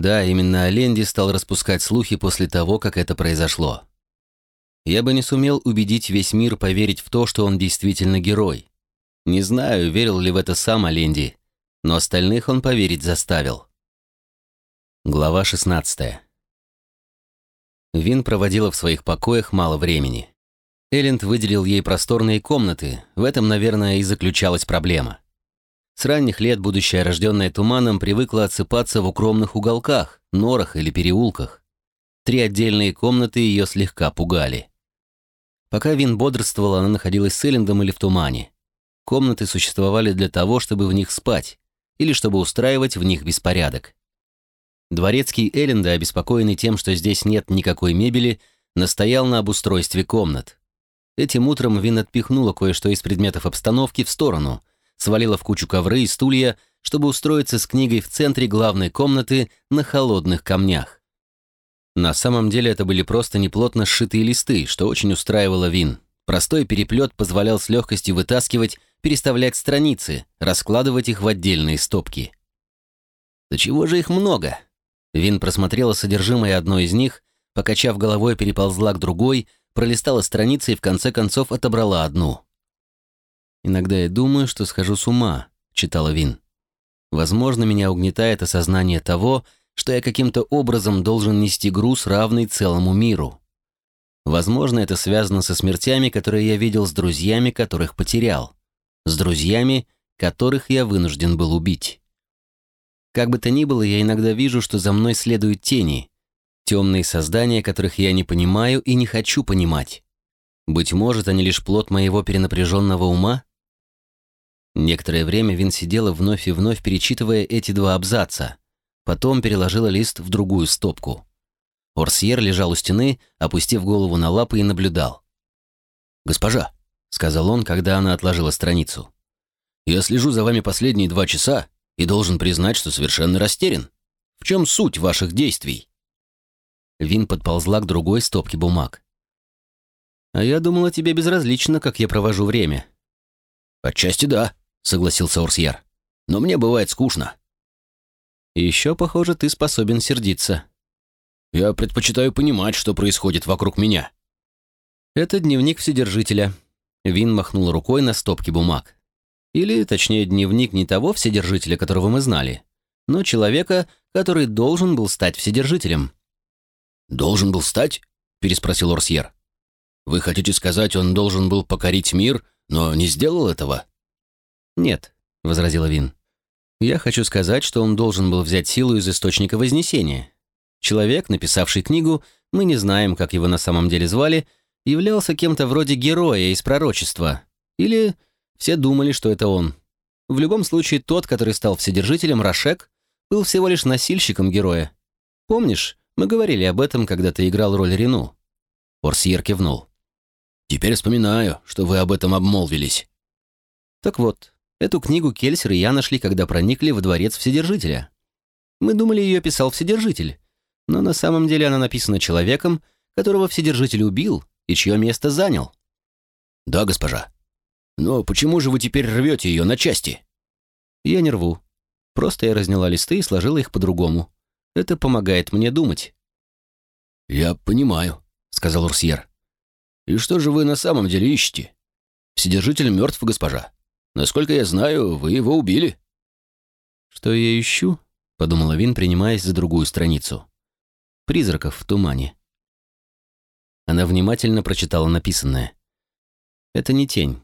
Да, именно Оленди стал распускать слухи после того, как это произошло. Я бы не сумел убедить весь мир поверить в то, что он действительно герой. Не знаю, верил ли в это сам Оленди, но остальных он поверить заставил. Глава 16. Вин проводила в своих покоях мало времени. Элленд выделил ей просторные комнаты, в этом, наверное, и заключалась проблема. С ранних лет будущая, рожденная туманом, привыкла отсыпаться в укромных уголках, норах или переулках. Три отдельные комнаты ее слегка пугали. Пока Вин бодрствовала, она находилась с Эллендом или в тумане. Комнаты существовали для того, чтобы в них спать, или чтобы устраивать в них беспорядок. Дворецкий Элленда, обеспокоенный тем, что здесь нет никакой мебели, настоял на обустройстве комнат. Этим утром Вин отпихнула кое-что из предметов обстановки в сторону, свалила в кучу ковры и стулья, чтобы устроиться с книгой в центре главной комнаты на холодных камнях. На самом деле это были просто неплотно сшитые листы, что очень устраивало Вин. Простой переплет позволял с легкостью вытаскивать, переставлять страницы, раскладывать их в отдельные стопки. «Да чего же их много?» Вин просмотрела содержимое одной из них, покачав головой, переползла к другой, пролистала страницы и в конце концов отобрала одну. «Иногда я думаю, что схожу с ума», — читала Вин. «Возможно, меня угнетает осознание того, что я каким-то образом должен нести груз, равный целому миру. Возможно, это связано со смертями, которые я видел с друзьями, которых потерял, с друзьями, которых я вынужден был убить. Как бы то ни было, я иногда вижу, что за мной следуют тени, Темные создания, которых я не понимаю и не хочу понимать. Быть может, они лишь плод моего перенапряженного ума? Некоторое время Вин сидела вновь и вновь, перечитывая эти два абзаца. Потом переложила лист в другую стопку. Орсьер лежал у стены, опустив голову на лапы и наблюдал. «Госпожа», — сказал он, когда она отложила страницу, — «я слежу за вами последние два часа и должен признать, что совершенно растерян. В чем суть ваших действий?» Вин подползла к другой стопке бумаг. «А я думала, тебе безразлично, как я провожу время». «Отчасти да», — согласился Орсьер. «Но мне бывает скучно». Еще, похоже, ты способен сердиться. Я предпочитаю понимать, что происходит вокруг меня. Это дневник Вседержителя. Вин махнул рукой на стопки бумаг. Или, точнее, дневник не того Вседержителя, которого мы знали, но человека, который должен был стать Вседержителем. «Должен был стать?» — переспросил Орсьер. «Вы хотите сказать, он должен был покорить мир, но не сделал этого?» «Нет», — возразила Вин. «Я хочу сказать, что он должен был взять силу из Источника Вознесения. Человек, написавший книгу, мы не знаем, как его на самом деле звали, являлся кем-то вроде героя из пророчества. Или все думали, что это он. В любом случае, тот, который стал Вседержителем, Рашек, был всего лишь носильщиком героя. Помнишь, мы говорили об этом, когда ты играл роль Рену». Орсьер кивнул. «Теперь вспоминаю, что вы об этом обмолвились». «Так вот, эту книгу Кельсер и я нашли, когда проникли в дворец Вседержителя. Мы думали, ее писал Вседержитель, но на самом деле она написана человеком, которого Вседержитель убил и чье место занял». «Да, госпожа. Но почему же вы теперь рвете ее на части?» «Я не рву. Просто я разняла листы и сложила их по-другому. Это помогает мне думать». «Я понимаю», — сказал Урсьер. «И что же вы на самом деле ищете? Вседержитель мертв, госпожа. Насколько я знаю, вы его убили». «Что я ищу?» — подумала Вин, принимаясь за другую страницу. «Призраков в тумане». Она внимательно прочитала написанное. «Это не тень.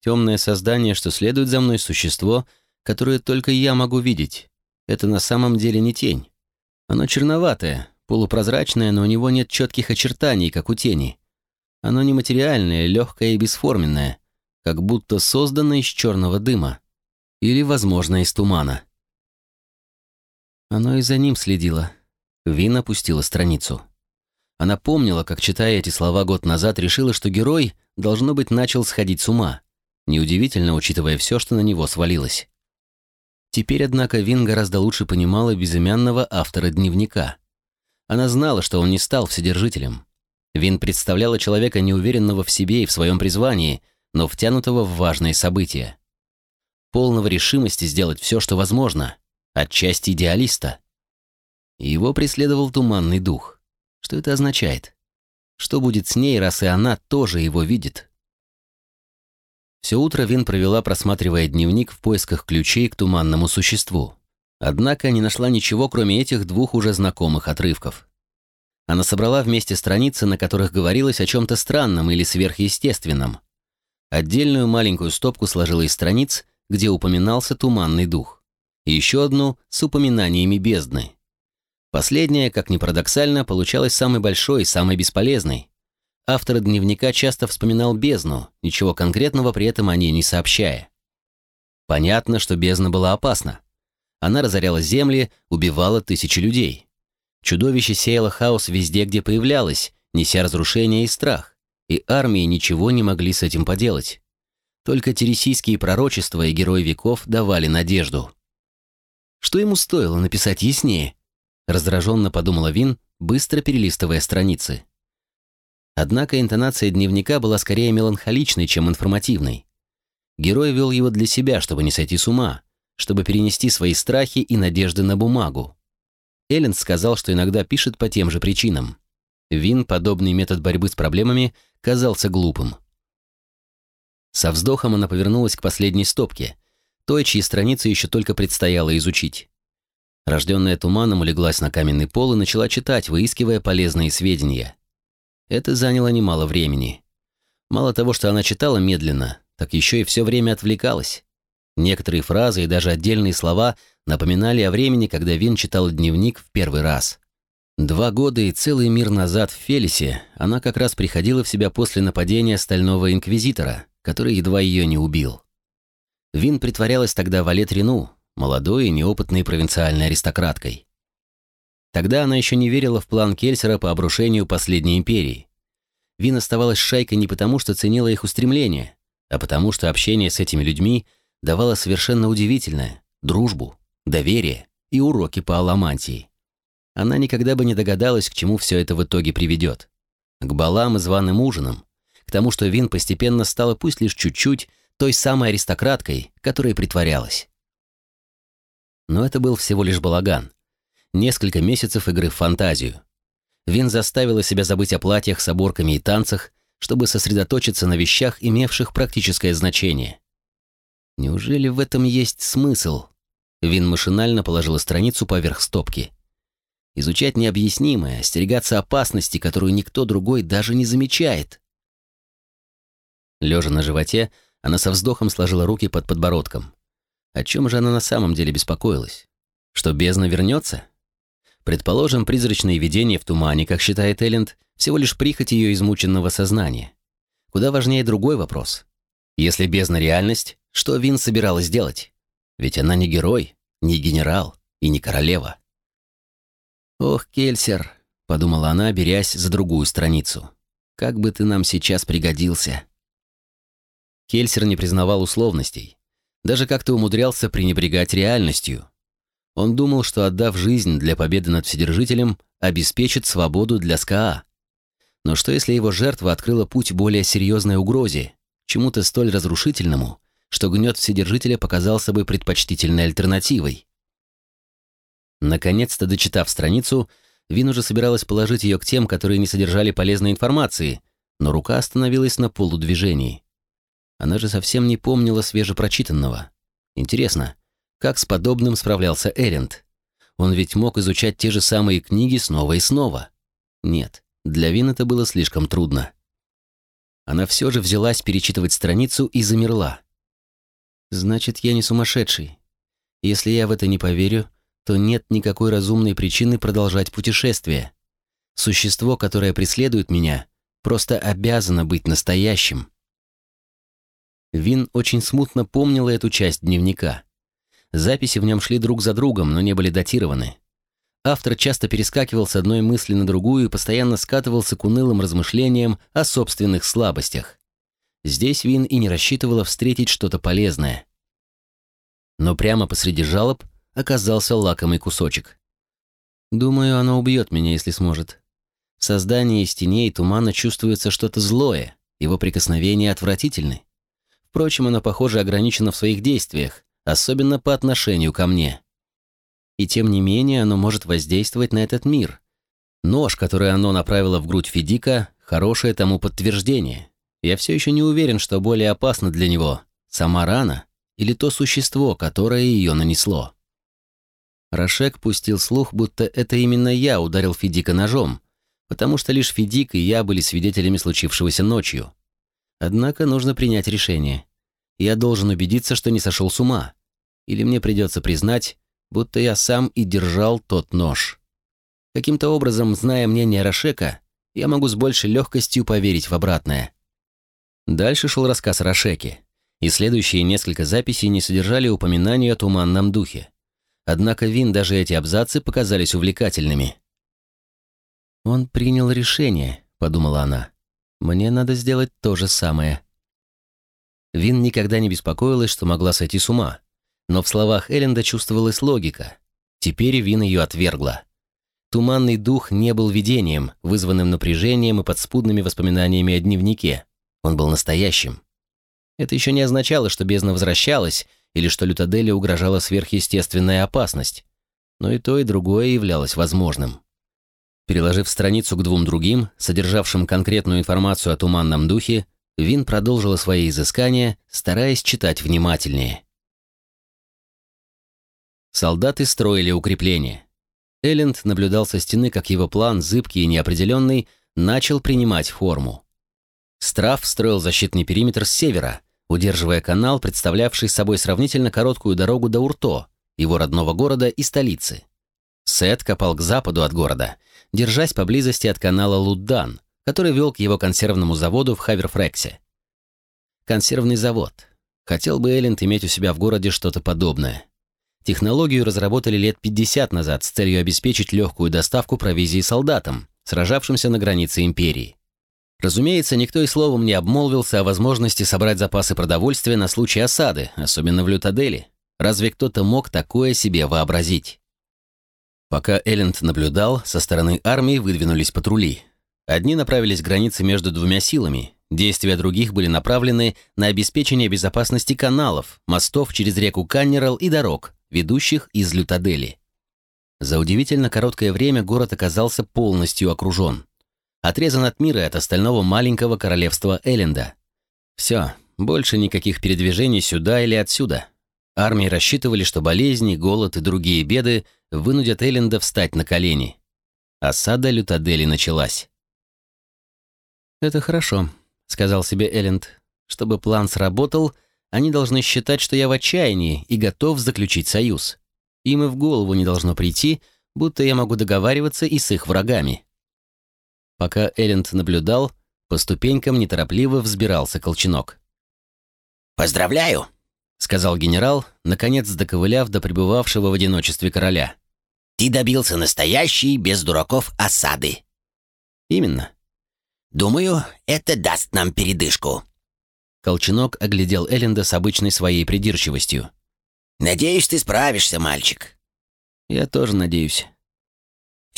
Темное создание, что следует за мной, существо, которое только я могу видеть. Это на самом деле не тень. Оно черноватое, полупрозрачное, но у него нет четких очертаний, как у тени. Оно нематериальное, легкое и бесформенное, как будто создано из черного дыма. Или, возможно, из тумана. Оно и за ним следило. Вин опустила страницу. Она помнила, как, читая эти слова год назад, решила, что герой, должно быть, начал сходить с ума. Неудивительно, учитывая все, что на него свалилось. Теперь, однако, Вин гораздо лучше понимала безымянного автора дневника. Она знала, что он не стал вседержителем. Вин представляла человека, неуверенного в себе и в своем призвании, но втянутого в важные события. Полного решимости сделать все, что возможно, отчасти идеалиста. Его преследовал туманный дух. Что это означает? Что будет с ней, раз и она тоже его видит? Все утро Вин провела, просматривая дневник в поисках ключей к туманному существу. Однако не нашла ничего, кроме этих двух уже знакомых отрывков. Она собрала вместе страницы, на которых говорилось о чем-то странном или сверхъестественном. Отдельную маленькую стопку сложила из страниц, где упоминался туманный дух. И еще одну с упоминаниями бездны. Последняя, как ни парадоксально, получалась самой большой и самой бесполезной. Автор дневника часто вспоминал бездну, ничего конкретного при этом о ней не сообщая. Понятно, что бездна была опасна. Она разоряла земли, убивала тысячи людей. Чудовище сеяло хаос везде, где появлялось, неся разрушение и страх, и армии ничего не могли с этим поделать. Только тересийские пророчества и герои веков давали надежду. Что ему стоило написать яснее? Раздраженно подумала Вин, быстро перелистывая страницы. Однако интонация дневника была скорее меланхоличной, чем информативной. Герой вел его для себя, чтобы не сойти с ума, чтобы перенести свои страхи и надежды на бумагу. Эллен сказал, что иногда пишет по тем же причинам. Вин подобный метод борьбы с проблемами казался глупым. Со вздохом она повернулась к последней стопке, той, чьи страницы еще только предстояло изучить. Рожденная туманом улеглась на каменный пол и начала читать, выискивая полезные сведения. Это заняло немало времени. Мало того, что она читала медленно, так еще и все время отвлекалась. Некоторые фразы и даже отдельные слова напоминали о времени, когда Вин читал дневник в первый раз. Два года и целый мир назад в Фелисе она как раз приходила в себя после нападения Стального Инквизитора, который едва ее не убил. Вин притворялась тогда Валет Рину, молодой и неопытной провинциальной аристократкой. Тогда она еще не верила в план Кельсера по обрушению последней империи. Вин оставалась шайкой не потому, что ценила их устремления, а потому, что общение с этими людьми давало совершенно удивительное – дружбу, доверие и уроки по аламантии. Она никогда бы не догадалась, к чему все это в итоге приведет. К балам и званым ужинам, к тому, что Вин постепенно стала пусть лишь чуть-чуть той самой аристократкой, которой притворялась. Но это был всего лишь балаган. Несколько месяцев игры в фантазию. Вин заставила себя забыть о платьях с оборками и танцах, чтобы сосредоточиться на вещах, имевших практическое значение. Неужели в этом есть смысл? Вин машинально положила страницу поверх стопки. Изучать необъяснимое, остерегаться опасности, которую никто другой даже не замечает. Лежа на животе, она со вздохом сложила руки под подбородком. О чем же она на самом деле беспокоилась? Что бездна вернется? Предположим, призрачное видение в тумане, как считает Элленд, всего лишь прихоть ее измученного сознания. Куда важнее другой вопрос. Если бездна реальность, что Вин собиралась делать? Ведь она не герой, не генерал и не королева. «Ох, Кельсер», — подумала она, берясь за другую страницу. «Как бы ты нам сейчас пригодился». Кельсер не признавал условностей. Даже как-то умудрялся пренебрегать реальностью. Он думал, что отдав жизнь для победы над Вседержителем, обеспечит свободу для СКА. Но что если его жертва открыла путь более серьезной угрозе, чему-то столь разрушительному, что гнет Вседержителя показался бы предпочтительной альтернативой. Наконец-то, дочитав страницу, Вин уже собиралась положить ее к тем, которые не содержали полезной информации, но рука остановилась на полудвижении. Она же совсем не помнила свежепрочитанного. Интересно, как с подобным справлялся Эренд? Он ведь мог изучать те же самые книги снова и снова. Нет, для Вин это было слишком трудно. Она все же взялась перечитывать страницу и замерла. Значит, я не сумасшедший. Если я в это не поверю, то нет никакой разумной причины продолжать путешествие. Существо, которое преследует меня, просто обязано быть настоящим. Вин очень смутно помнила эту часть дневника. Записи в нем шли друг за другом, но не были датированы. Автор часто перескакивал с одной мысли на другую и постоянно скатывался к унылым размышлениям о собственных слабостях. Здесь Вин и не рассчитывала встретить что-то полезное. Но прямо посреди жалоб оказался лакомый кусочек. Думаю, оно убьет меня, если сможет. В создании из теней тумана чувствуется что-то злое, его прикосновения отвратительны. Впрочем, оно, похоже, ограничено в своих действиях, особенно по отношению ко мне. И тем не менее оно может воздействовать на этот мир. Нож, который оно направило в грудь Федика, хорошее тому подтверждение. Я все еще не уверен, что более опасно для него – сама рана или то существо, которое ее нанесло. Рашек пустил слух, будто это именно я ударил Федика ножом, потому что лишь Федик и я были свидетелями случившегося ночью. Однако нужно принять решение. Я должен убедиться, что не сошел с ума. Или мне придется признать, будто я сам и держал тот нож. Каким-то образом, зная мнение Рашека, я могу с большей легкостью поверить в обратное. Дальше шел рассказ Рашеки, и следующие несколько записей не содержали упоминания о туманном духе. Однако Вин даже эти абзацы показались увлекательными. «Он принял решение», — подумала она. «Мне надо сделать то же самое». Вин никогда не беспокоилась, что могла сойти с ума. Но в словах Элленда чувствовалась логика. Теперь Вин ее отвергла. Туманный дух не был видением, вызванным напряжением и подспудными воспоминаниями о дневнике. Он был настоящим. Это еще не означало, что бездна возвращалась или что Лютаделе угрожала сверхъестественная опасность. Но и то, и другое являлось возможным. Переложив страницу к двум другим, содержавшим конкретную информацию о туманном духе, Вин продолжила свои изыскания, стараясь читать внимательнее. Солдаты строили укрепления. Элленд наблюдал со стены, как его план, зыбкий и неопределенный, начал принимать форму. Страф строил защитный периметр с севера, удерживая канал, представлявший собой сравнительно короткую дорогу до Урто, его родного города и столицы. Сет копал к западу от города, держась поблизости от канала Луддан, который вел к его консервному заводу в Хаверфрексе. Консервный завод. Хотел бы Элленд иметь у себя в городе что-то подобное. Технологию разработали лет 50 назад с целью обеспечить легкую доставку провизии солдатам, сражавшимся на границе империи. Разумеется, никто и словом не обмолвился о возможности собрать запасы продовольствия на случай осады, особенно в Лютадели. Разве кто-то мог такое себе вообразить? Пока Элленд наблюдал, со стороны армии выдвинулись патрули. Одни направились к границе между двумя силами, действия других были направлены на обеспечение безопасности каналов, мостов через реку Каннерал и дорог, ведущих из Лютадели. За удивительно короткое время город оказался полностью окружен отрезан от мира и от остального маленького королевства Элленда. Все, больше никаких передвижений сюда или отсюда. Армии рассчитывали, что болезни, голод и другие беды вынудят Элленда встать на колени. Осада Лютадели началась. «Это хорошо», — сказал себе Элленд. «Чтобы план сработал, они должны считать, что я в отчаянии и готов заключить союз. Им и в голову не должно прийти, будто я могу договариваться и с их врагами». Пока Элленд наблюдал, по ступенькам неторопливо взбирался колченок. «Поздравляю!» — сказал генерал, наконец доковыляв до пребывавшего в одиночестве короля. «Ты добился настоящей, без дураков, осады». «Именно». «Думаю, это даст нам передышку». Колченок оглядел Элленда с обычной своей придирчивостью. «Надеюсь, ты справишься, мальчик». «Я тоже надеюсь».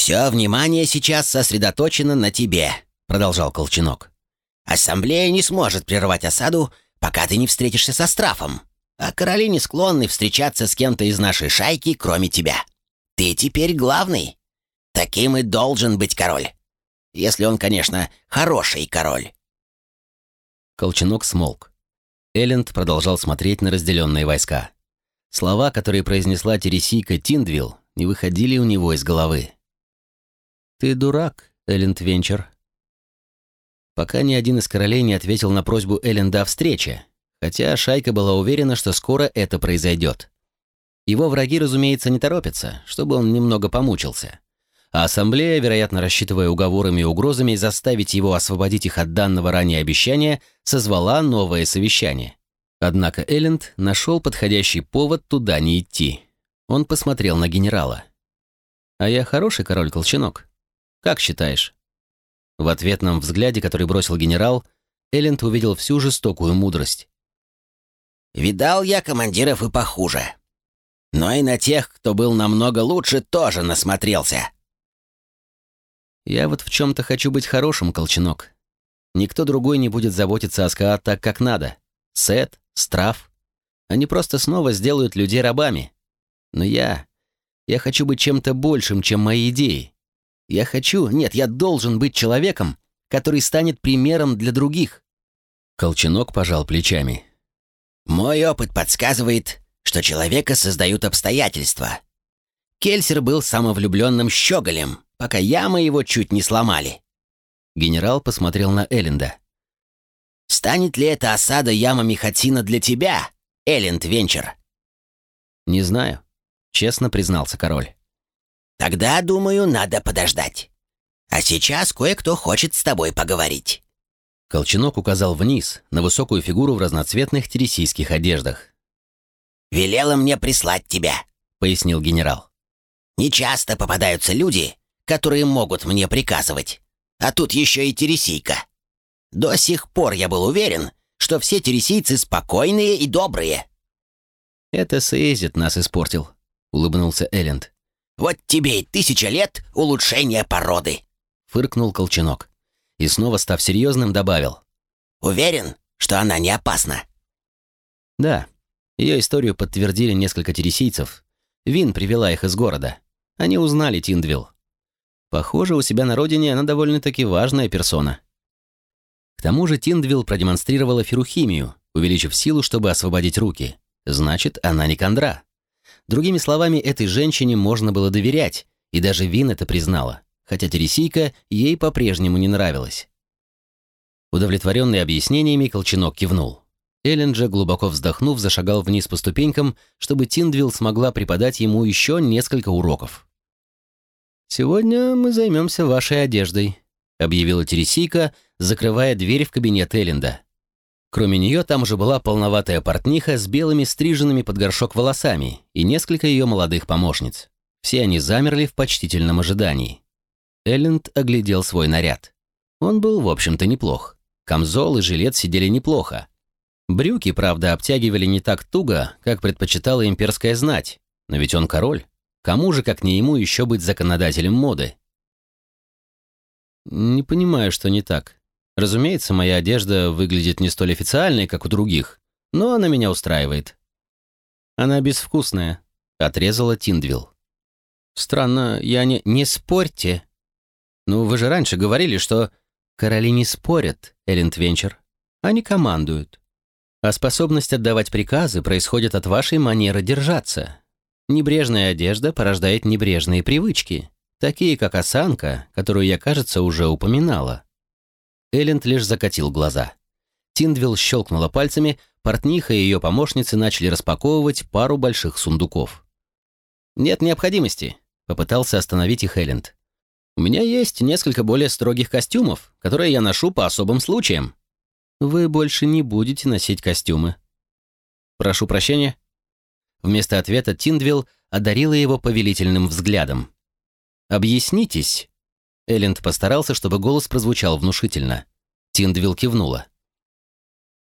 «Все внимание сейчас сосредоточено на тебе», — продолжал Колченок. «Ассамблея не сможет прервать осаду, пока ты не встретишься со Страфом, а короли не склонны встречаться с кем-то из нашей шайки, кроме тебя. Ты теперь главный. Таким и должен быть король. Если он, конечно, хороший король». Колченок смолк. Элленд продолжал смотреть на разделенные войска. Слова, которые произнесла Тересийка Тиндвилл, не выходили у него из головы. «Ты дурак, Элленд Венчер». Пока ни один из королей не ответил на просьбу Элленда о встрече, хотя шайка была уверена, что скоро это произойдет. Его враги, разумеется, не торопятся, чтобы он немного помучился. А ассамблея, вероятно, рассчитывая уговорами и угрозами заставить его освободить их от данного ранее обещания, созвала новое совещание. Однако Элленд нашел подходящий повод туда не идти. Он посмотрел на генерала. «А я хороший король Колченок?» Как считаешь?» В ответном взгляде, который бросил генерал, Элленд увидел всю жестокую мудрость. «Видал я командиров и похуже. Но и на тех, кто был намного лучше, тоже насмотрелся». «Я вот в чем-то хочу быть хорошим, Колченок. Никто другой не будет заботиться о СКА так, как надо. Сет, Страф. Они просто снова сделают людей рабами. Но я... Я хочу быть чем-то большим, чем мои идеи. Я хочу, нет, я должен быть человеком, который станет примером для других. Колченок пожал плечами. Мой опыт подсказывает, что человека создают обстоятельства. Кельсер был самовлюбленным щеголем, пока ямы его чуть не сломали. Генерал посмотрел на Элленда. «Станет ли эта осада ямами Хатина для тебя, Элленд Венчер?» «Не знаю», — честно признался король. «Тогда, думаю, надо подождать. А сейчас кое-кто хочет с тобой поговорить». Колченок указал вниз, на высокую фигуру в разноцветных тересийских одеждах. «Велела мне прислать тебя», — пояснил генерал. «Нечасто попадаются люди, которые могут мне приказывать. А тут еще и тересийка. До сих пор я был уверен, что все тересийцы спокойные и добрые». «Это Сейзит нас испортил», — улыбнулся Элленд. «Вот тебе и тысяча лет улучшения породы», — фыркнул Колченок. И снова, став серьезным, добавил. «Уверен, что она не опасна?» «Да. Ее историю подтвердили несколько тересийцев. Вин привела их из города. Они узнали Тиндвилл. Похоже, у себя на родине она довольно-таки важная персона. К тому же Тиндвилл продемонстрировала ферухимию, увеличив силу, чтобы освободить руки. Значит, она не кондра. Другими словами, этой женщине можно было доверять, и даже Вин это признала, хотя Тересийка ей по-прежнему не нравилась. Удовлетворенный объяснениями, Колченок кивнул. Эллен же, глубоко вздохнув, зашагал вниз по ступенькам, чтобы Тиндвилл смогла преподать ему еще несколько уроков. «Сегодня мы займемся вашей одеждой», — объявила Тересийка, закрывая дверь в кабинет Элленда. Кроме нее там уже была полноватая портниха с белыми стриженными под горшок волосами и несколько ее молодых помощниц. Все они замерли в почтительном ожидании. Элленд оглядел свой наряд. Он был, в общем-то, неплох. Камзол и жилет сидели неплохо. Брюки, правда, обтягивали не так туго, как предпочитала имперская знать, но ведь он король. Кому же, как не ему, еще быть законодателем моды? Не понимаю, что не так. Разумеется, моя одежда выглядит не столь официальной, как у других, но она меня устраивает. Она безвкусная, отрезала Тиндвилл. Странно, я не... Не спорьте. Ну, вы же раньше говорили, что... Короли не спорят, Элленд Венчер. Они командуют. А способность отдавать приказы происходит от вашей манеры держаться. Небрежная одежда порождает небрежные привычки, такие как осанка, которую я, кажется, уже упоминала. Элленд лишь закатил глаза. Тиндвилл щелкнула пальцами, портниха и ее помощницы начали распаковывать пару больших сундуков. «Нет необходимости», — попытался остановить их Элленд. «У меня есть несколько более строгих костюмов, которые я ношу по особым случаям». «Вы больше не будете носить костюмы». «Прошу прощения», Вместо ответа Тиндвилл одарила его повелительным взглядом. «Объяснитесь». Элленд постарался, чтобы голос прозвучал внушительно. Тиндвилл кивнула.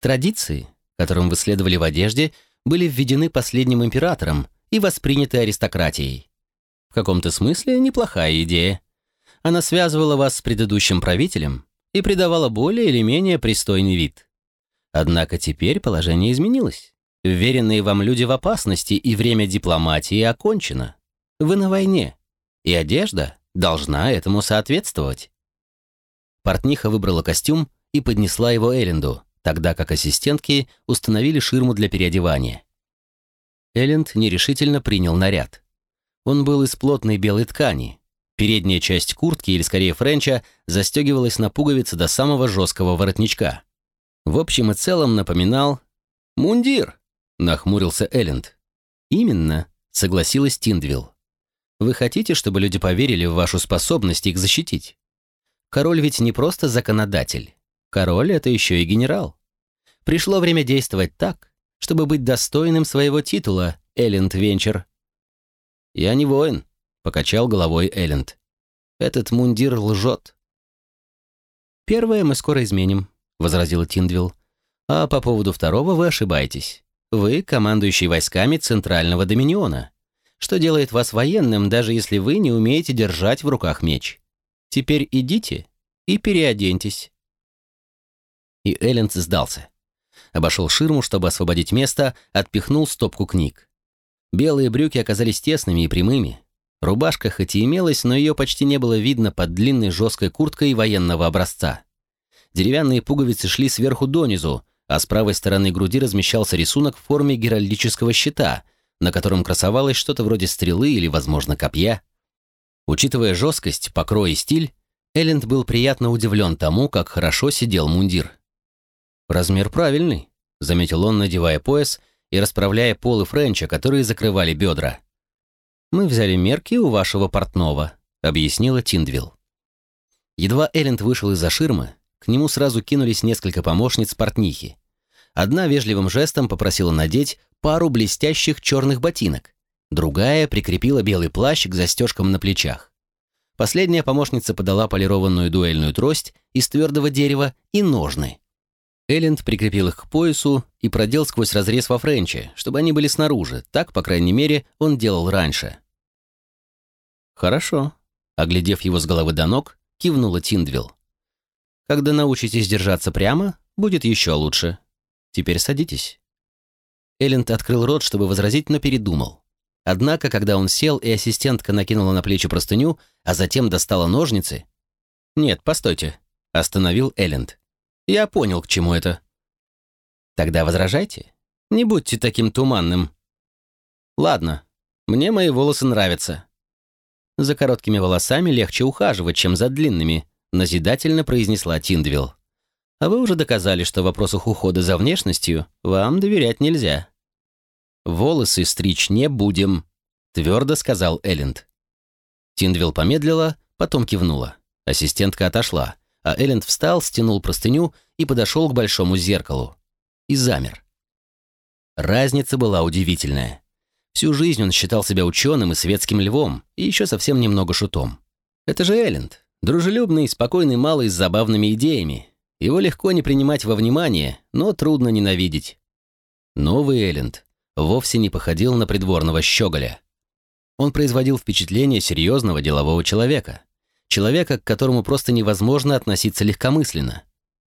Традиции, которым вы следовали в одежде, были введены последним императором и восприняты аристократией. В каком-то смысле неплохая идея. Она связывала вас с предыдущим правителем и придавала более или менее пристойный вид. Однако теперь положение изменилось. Веренные вам люди в опасности, и время дипломатии окончено. Вы на войне, и одежда должна этому соответствовать. Портниха выбрала костюм и поднесла его Элленду, тогда как ассистентки установили ширму для переодевания. Элленд нерешительно принял наряд. Он был из плотной белой ткани. Передняя часть куртки, или скорее френча, застегивалась на пуговицы до самого жесткого воротничка. В общем и целом напоминал мундир, Нахмурился Элленд. «Именно», — согласилась Тиндвилл. «Вы хотите, чтобы люди поверили в вашу способность их защитить? Король ведь не просто законодатель. Король — это еще и генерал. Пришло время действовать так, чтобы быть достойным своего титула, Элленд Венчер». «Я не воин», — покачал головой Элленд. «Этот мундир лжет». «Первое мы скоро изменим», — возразила Тиндвилл. «А по поводу второго вы ошибаетесь. Вы командующий войсками Центрального Доминиона, что делает вас военным, даже если вы не умеете держать в руках меч. Теперь идите и переоденьтесь». И Элленд сдался. Обошел ширму, чтобы освободить место, отпихнул стопку книг. Белые брюки оказались тесными и прямыми. Рубашка хоть и имелась, но ее почти не было видно под длинной жесткой курткой военного образца. Деревянные пуговицы шли сверху донизу, а с правой стороны груди размещался рисунок в форме геральдического щита, на котором красовалось что-то вроде стрелы или, возможно, копья. Учитывая жесткость, покрой и стиль, Элленд был приятно удивлен тому, как хорошо сидел мундир. «Размер правильный», — заметил он, надевая пояс и расправляя полы Френча, которые закрывали бедра. «Мы взяли мерки у вашего портного», — объяснила Тиндвилл. Едва Элленд вышел из-за ширмы, к нему сразу кинулись несколько помощниц портнихи. Одна вежливым жестом попросила надеть пару блестящих черных ботинок, другая прикрепила белый плащ к застежкам на плечах. Последняя помощница подала полированную дуэльную трость из твердого дерева и ножны. Элленд прикрепил их к поясу и продел сквозь разрез во френче, чтобы они были снаружи, так, по крайней мере, он делал раньше. «Хорошо», — оглядев его с головы до ног, кивнула Тиндвилл. «Когда научитесь держаться прямо, будет еще лучше. Теперь садитесь». Элленд открыл рот, чтобы возразить, но передумал. Однако, когда он сел и ассистентка накинула на плечи простыню, а затем достала ножницы... «Нет, постойте», — остановил Элленд. «Я понял, к чему это». «Тогда возражайте. Не будьте таким туманным». «Ладно, мне мои волосы нравятся. За короткими волосами легче ухаживать, чем за длинными», назидательно произнесла Тиндвилл. «А вы уже доказали, что в вопросах ухода за внешностью вам доверять нельзя». «Волосы стричь не будем», — твердо сказал Элленд. Тиндвилл помедлила, потом кивнула. Ассистентка отошла, а Элленд встал, стянул простыню и подошел к большому зеркалу. И замер. Разница была удивительная. Всю жизнь он считал себя ученым и светским львом, и еще совсем немного шутом. Это же Элленд, дружелюбный, спокойный малый с забавными идеями. Его легко не принимать во внимание, но трудно ненавидеть. Новый Элленд вовсе не походил на придворного щеголя. Он производил впечатление серьезного делового человека. Человека, к которому просто невозможно относиться легкомысленно.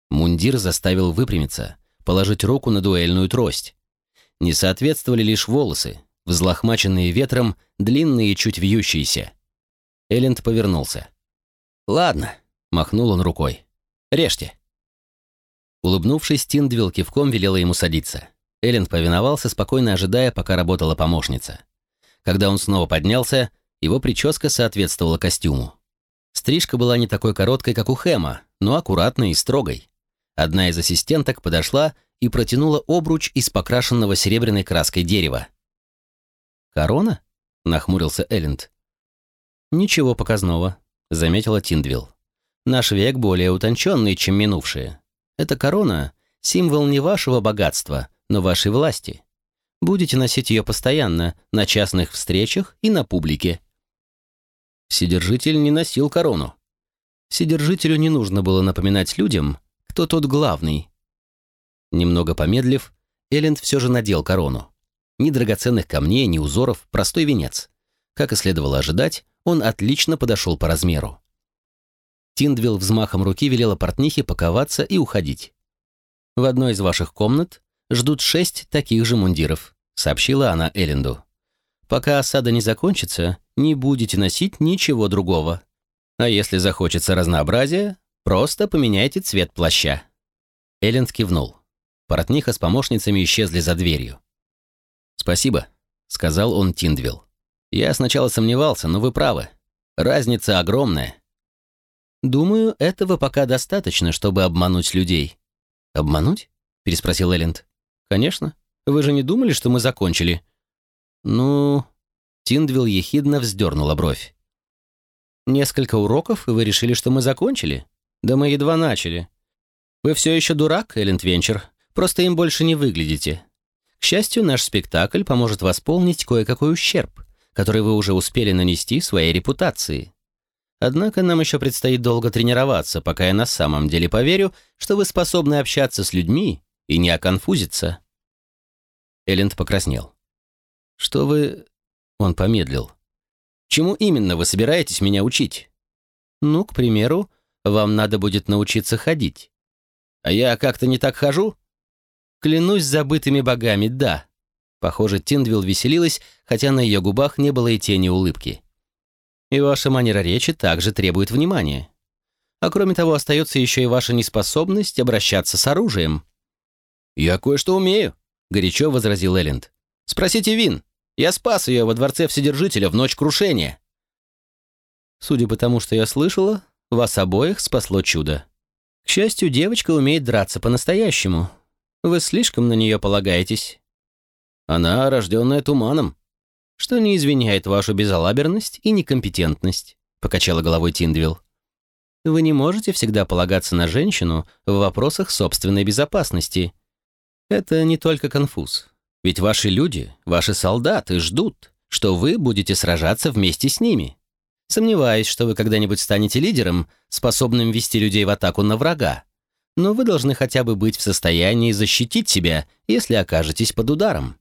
Мундир заставил выпрямиться, положить руку на дуэльную трость. Не соответствовали лишь волосы, взлохмаченные ветром, длинные и чуть вьющиеся. Элленд повернулся. «Ладно», — махнул он рукой. «Режьте». Улыбнувшись, Тиндвилл кивком велела ему садиться. Элленд повиновался, спокойно ожидая, пока работала помощница. Когда он снова поднялся, его прическа соответствовала костюму. Стрижка была не такой короткой, как у Хэма, но аккуратной и строгой. Одна из ассистенток подошла и протянула обруч из покрашенного серебряной краской дерева. «Корона?» — нахмурился Элленд. «Ничего показного», — заметила Тиндвилл. «Наш век более утонченный, чем минувшие. Эта корона — символ не вашего богатства, но вашей власти. Будете носить ее постоянно, на частных встречах и на публике». Вседержитель не носил корону. Вседержителю не нужно было напоминать людям, кто тот главный. Немного помедлив, Элленд все же надел корону. Ни драгоценных камней, ни узоров, простой венец. Как и следовало ожидать, он отлично подошел по размеру. Тиндвилл взмахом руки велела портнихе паковаться и уходить. «В одной из ваших комнат ждут шесть таких же мундиров», сообщила она Элленду. «Пока осада не закончится, не будете носить ничего другого. А если захочется разнообразия, просто поменяйте цвет плаща». Элленд кивнул. Портниха с помощницами исчезли за дверью. «Спасибо», — сказал он Тиндвилл. «Я сначала сомневался, но вы правы. Разница огромная». «Думаю, этого пока достаточно, чтобы обмануть людей». «Обмануть?» — переспросил Элленд. «Конечно. Вы же не думали, что мы закончили?» «Ну...» Тиндвилл ехидно вздернула бровь. «Несколько уроков, и вы решили, что мы закончили? Да мы едва начали. Вы все еще дурак, Элленд Венчер. Просто им больше не выглядите. К счастью, наш спектакль поможет восполнить кое-какой ущерб, который вы уже успели нанести своей репутации. Однако нам еще предстоит долго тренироваться, пока я на самом деле поверю, что вы способны общаться с людьми и не оконфузиться». Элленд покраснел. «Что вы...» Он помедлил. «Чему именно вы собираетесь меня учить?» «Ну, к примеру, вам надо будет научиться ходить». «А я как-то не так хожу?» Клянусь забытыми богами, да. Похоже, Тиндвилл веселилась, хотя на ее губах не было и тени улыбки. И ваша манера речи также требует внимания. А кроме того, остается еще и ваша неспособность обращаться с оружием». «Я кое-что умею», — горячо возразил Элленд. «Спросите Вин. Я спас ее во дворце Вседержителя в ночь крушения». Судя по тому, что я слышала, вас обоих спасло чудо. К счастью, девочка умеет драться по-настоящему. Вы слишком на нее полагаетесь. Она рожденная туманом, что не извиняет вашу безалаберность и некомпетентность», — покачала головой Тиндвилл. «Вы не можете всегда полагаться на женщину в вопросах собственной безопасности. Это не только конфуз. Ведь ваши люди, ваши солдаты ждут, что вы будете сражаться вместе с ними. Сомневаюсь, что вы когда-нибудь станете лидером, способным вести людей в атаку на врага. Но вы должны хотя бы быть в состоянии защитить себя, если окажетесь под ударом.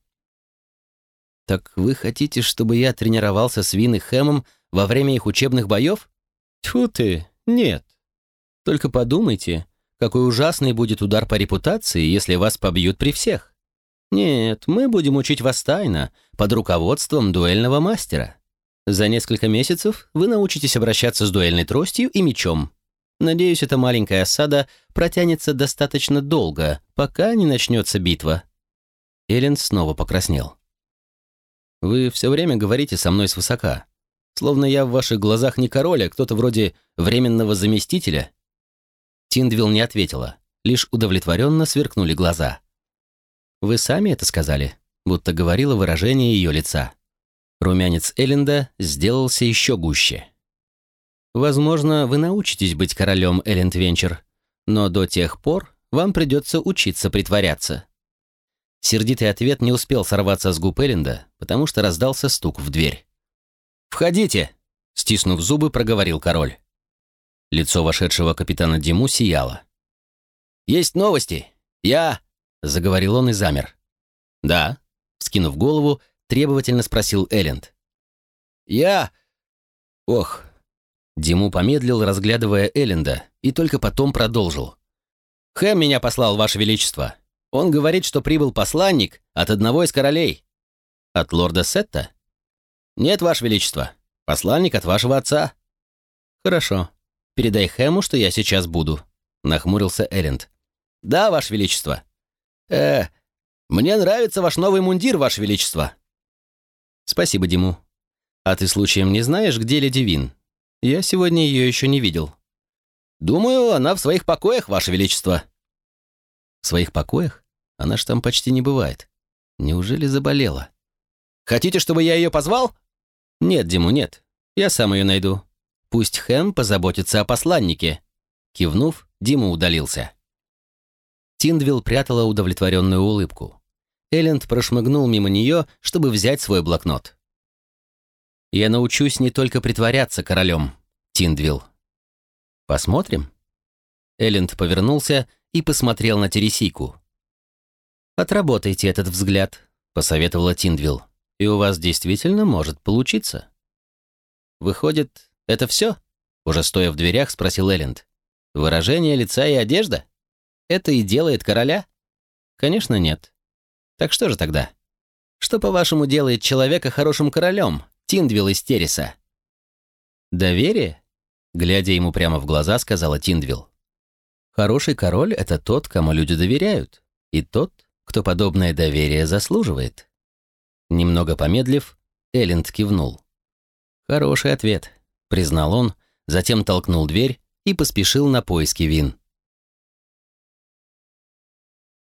«Так вы хотите, чтобы я тренировался с Вин и Хэмом во время их учебных боев?» «Тьфу ты, нет. Только подумайте, какой ужасный будет удар по репутации, если вас побьют при всех. Нет, мы будем учить вас тайно, под руководством дуэльного мастера. За несколько месяцев вы научитесь обращаться с дуэльной тростью и мечом. Надеюсь, эта маленькая осада протянется достаточно долго, пока не начнется битва». Эллен снова покраснел. Вы все время говорите со мной свысока. Словно я в ваших глазах не король, а кто-то вроде временного заместителя». Тиндвилл не ответила, лишь удовлетворенно сверкнули глаза. «Вы сами это сказали», будто говорило выражение ее лица. Румянец Элленда сделался еще гуще. «Возможно, вы научитесь быть королем, Элленд Венчер, но до тех пор вам придется учиться притворяться. Сердитый ответ не успел сорваться с губ Элленда, потому что раздался стук в дверь. «Входите!» — стиснув зубы, проговорил король. Лицо вошедшего капитана Диму сияло. «Есть новости! Я...» — заговорил он и замер. «Да?» — скинув голову, требовательно спросил Элленд. «Я...» «Ох...» Диму помедлил, разглядывая Элленда, и только потом продолжил. «Хэм меня послал, Ваше Величество. Он говорит, что прибыл посланник от одного из королей. От лорда Сетта? Нет, Ваше Величество. Посланник от вашего отца. Хорошо. Передай Хэму, что я сейчас буду. Нахмурился Элленд. Да, Ваше Величество. Э, мне нравится ваш новый мундир, Ваше Величество. Спасибо, Диму. А ты случаем не знаешь, где леди Вин? Я сегодня ее еще не видел. Думаю, она в своих покоях, Ваше Величество. В своих покоях? Она ж там почти не бывает. Неужели заболела? Хотите, чтобы я ее позвал? Нет, Диму, нет. Я сам ее найду. Пусть Хэм позаботится о посланнике. Кивнув, Дима удалился. Тиндвилл прятала удовлетворенную улыбку. Элленд прошмыгнул мимо нее, чтобы взять свой блокнот. «Я научусь не только притворяться королем, Тиндвилл. Посмотрим?» Элленд повернулся и посмотрел на Тересику. «Отработайте этот взгляд», — посоветовала Тиндвилл, «и у вас действительно может получиться». «Выходит, это все?» — уже стоя в дверях, спросил Элленд. «Выражение лица и одежда? Это и делает короля?» «Конечно, нет. Так что же тогда? Что, по-вашему, делает человека хорошим королем, Тиндвилл из Тереса?» «Доверие?» — глядя ему прямо в глаза, сказала Тиндвилл. Хороший король — это тот, кому люди доверяют, и тот, кто подобное доверие заслуживает. Немного помедлив, Элленд кивнул. «Хороший ответ», — признал он, затем толкнул дверь и поспешил на поиски вин.